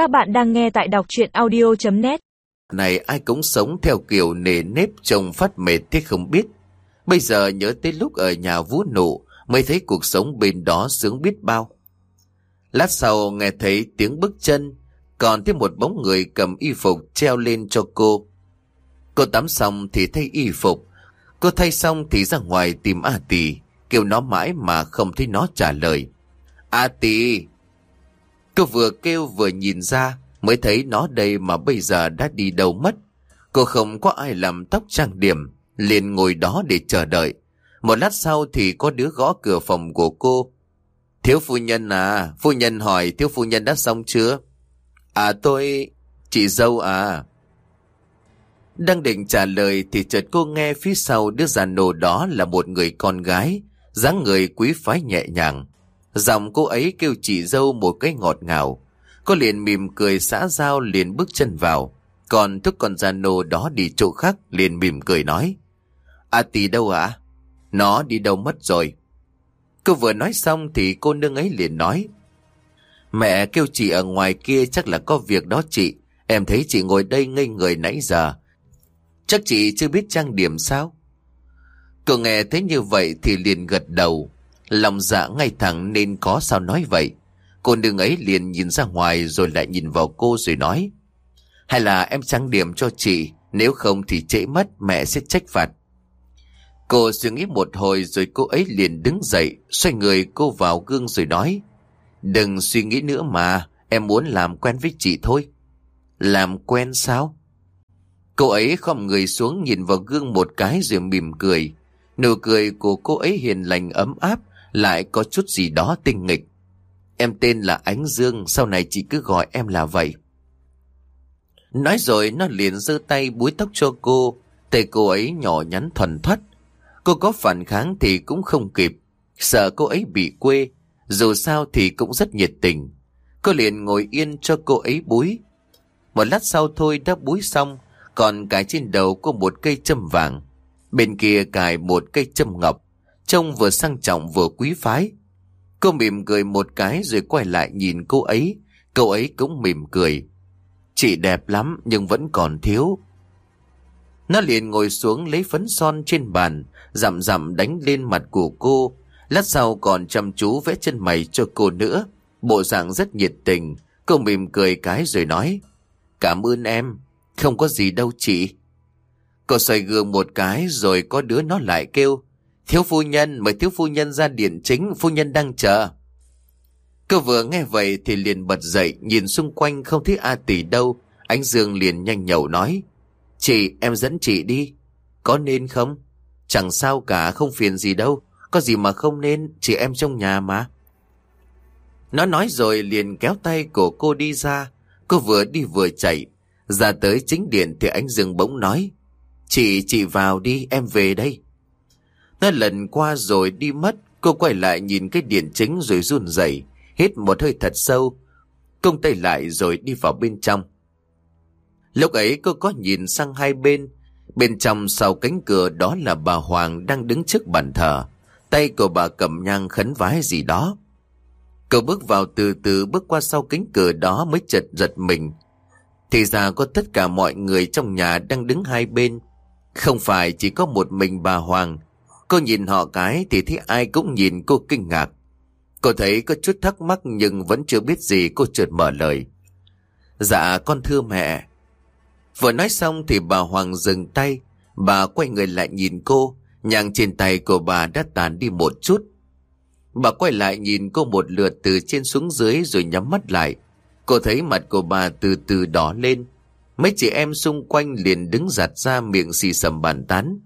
Các bạn đang nghe tại đọc chuyện audio.net Này ai cũng sống theo kiểu nề nếp trông phát mệt thế không biết. Bây giờ nhớ tới lúc ở nhà vũ nụ mới thấy cuộc sống bên đó sướng biết bao. Lát sau nghe thấy tiếng bước chân, còn thêm một bóng người cầm y phục treo lên cho cô. Cô tắm xong thì thay y phục, cô thay xong thì ra ngoài tìm A Tì, kêu nó mãi mà không thấy nó trả lời. A Tì! Cô vừa kêu vừa nhìn ra, mới thấy nó đây mà bây giờ đã đi đâu mất. Cô không có ai làm tóc trang điểm, liền ngồi đó để chờ đợi. Một lát sau thì có đứa gõ cửa phòng của cô. Thiếu phu nhân à, phu nhân hỏi thiếu phu nhân đã xong chưa? À tôi... chị dâu à. Đang định trả lời thì chợt cô nghe phía sau đứa già nổ đó là một người con gái, dáng người quý phái nhẹ nhàng. Giọng cô ấy kêu chị dâu một cái ngọt ngào. Cô liền mỉm cười xã giao liền bước chân vào. Còn thức con già nô đó đi chỗ khác liền mỉm cười nói. À tì đâu ạ? Nó đi đâu mất rồi? Cô vừa nói xong thì cô nương ấy liền nói. Mẹ kêu chị ở ngoài kia chắc là có việc đó chị. Em thấy chị ngồi đây ngây người nãy giờ. Chắc chị chưa biết trang điểm sao? Cô nghe thấy như vậy thì liền gật đầu. Lòng dạ ngay thẳng nên có sao nói vậy. Cô nương ấy liền nhìn ra ngoài rồi lại nhìn vào cô rồi nói. Hay là em trang điểm cho chị, nếu không thì trễ mất mẹ sẽ trách phạt. Cô suy nghĩ một hồi rồi cô ấy liền đứng dậy, xoay người cô vào gương rồi nói. Đừng suy nghĩ nữa mà, em muốn làm quen với chị thôi. Làm quen sao? Cô ấy khom người xuống nhìn vào gương một cái rồi mỉm cười. Nụ cười của cô ấy hiền lành ấm áp, lại có chút gì đó tinh nghịch. Em tên là Ánh Dương, sau này chị cứ gọi em là vậy. Nói rồi nó liền giơ tay búi tóc cho cô, tay cô ấy nhỏ nhắn thuần thoát. Cô có phản kháng thì cũng không kịp, sợ cô ấy bị quê, dù sao thì cũng rất nhiệt tình. Cô liền ngồi yên cho cô ấy búi. Một lát sau thôi đã búi xong, còn cái trên đầu có một cây châm vàng. Bên kia cài một cây châm ngọc, trông vừa sang trọng vừa quý phái. Cô mỉm cười một cái rồi quay lại nhìn cô ấy, cô ấy cũng mỉm cười. Chị đẹp lắm nhưng vẫn còn thiếu. Nó liền ngồi xuống lấy phấn son trên bàn, dặm dặm đánh lên mặt của cô. Lát sau còn chăm chú vẽ chân mày cho cô nữa. Bộ dạng rất nhiệt tình, cô mỉm cười cái rồi nói. Cảm ơn em, không có gì đâu chị. Cô xoay gương một cái rồi có đứa nó lại kêu. Thiếu phu nhân, mời thiếu phu nhân ra điện chính, phu nhân đang chờ. Cô vừa nghe vậy thì liền bật dậy, nhìn xung quanh không thấy A tỷ đâu. Ánh Dương liền nhanh nhậu nói. Chị, em dẫn chị đi. Có nên không? Chẳng sao cả, không phiền gì đâu. Có gì mà không nên, chị em trong nhà mà. Nó nói rồi liền kéo tay của cô đi ra. Cô vừa đi vừa chạy. Ra tới chính điện thì anh Dương bỗng nói. Chị, chị vào đi, em về đây. Nó lần qua rồi đi mất, cô quay lại nhìn cái điện chính rồi run rẩy, hít một hơi thật sâu, công tay lại rồi đi vào bên trong. Lúc ấy cô có nhìn sang hai bên, bên trong sau cánh cửa đó là bà Hoàng đang đứng trước bàn thờ, tay của bà cầm nhang khấn vái gì đó. Cô bước vào từ từ bước qua sau cánh cửa đó mới chợt giật mình. Thì ra có tất cả mọi người trong nhà đang đứng hai bên. Không phải chỉ có một mình bà Hoàng, Cô nhìn họ cái thì thấy ai cũng nhìn cô kinh ngạc. Cô thấy có chút thắc mắc nhưng vẫn chưa biết gì cô chợt mở lời. Dạ con thưa mẹ. Vừa nói xong thì bà Hoàng dừng tay. Bà quay người lại nhìn cô. Nhang trên tay của bà đã tàn đi một chút. Bà quay lại nhìn cô một lượt từ trên xuống dưới rồi nhắm mắt lại. Cô thấy mặt của bà từ từ đỏ lên. Mấy chị em xung quanh liền đứng giặt ra miệng xì sầm bàn tán.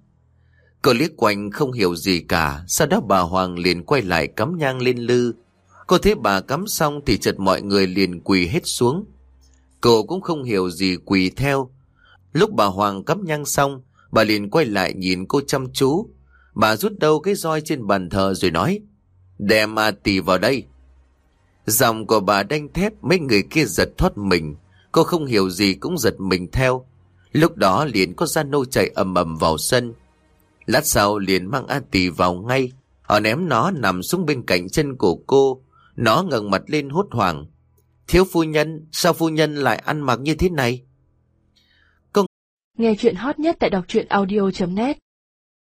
Cô liếc quanh không hiểu gì cả, sau đó bà Hoàng liền quay lại cắm nhang lên lư. Cô thấy bà cắm xong thì chợt mọi người liền quỳ hết xuống. Cô cũng không hiểu gì quỳ theo. Lúc bà Hoàng cắm nhang xong, bà liền quay lại nhìn cô chăm chú. Bà rút đâu cái roi trên bàn thờ rồi nói, đem A Tì vào đây. Dòng của bà đanh thép mấy người kia giật thoát mình. Cô không hiểu gì cũng giật mình theo. Lúc đó liền có gia nô chạy ầm ầm vào sân. Lát sau liền mang A Tì vào ngay. Họ ném nó nằm xuống bên cạnh chân của cô. Nó ngẩng mặt lên hốt hoảng. Thiếu phu nhân, sao phu nhân lại ăn mặc như thế này? Nghe chuyện hot nhất tại đọc truyện audio.net